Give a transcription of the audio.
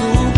You.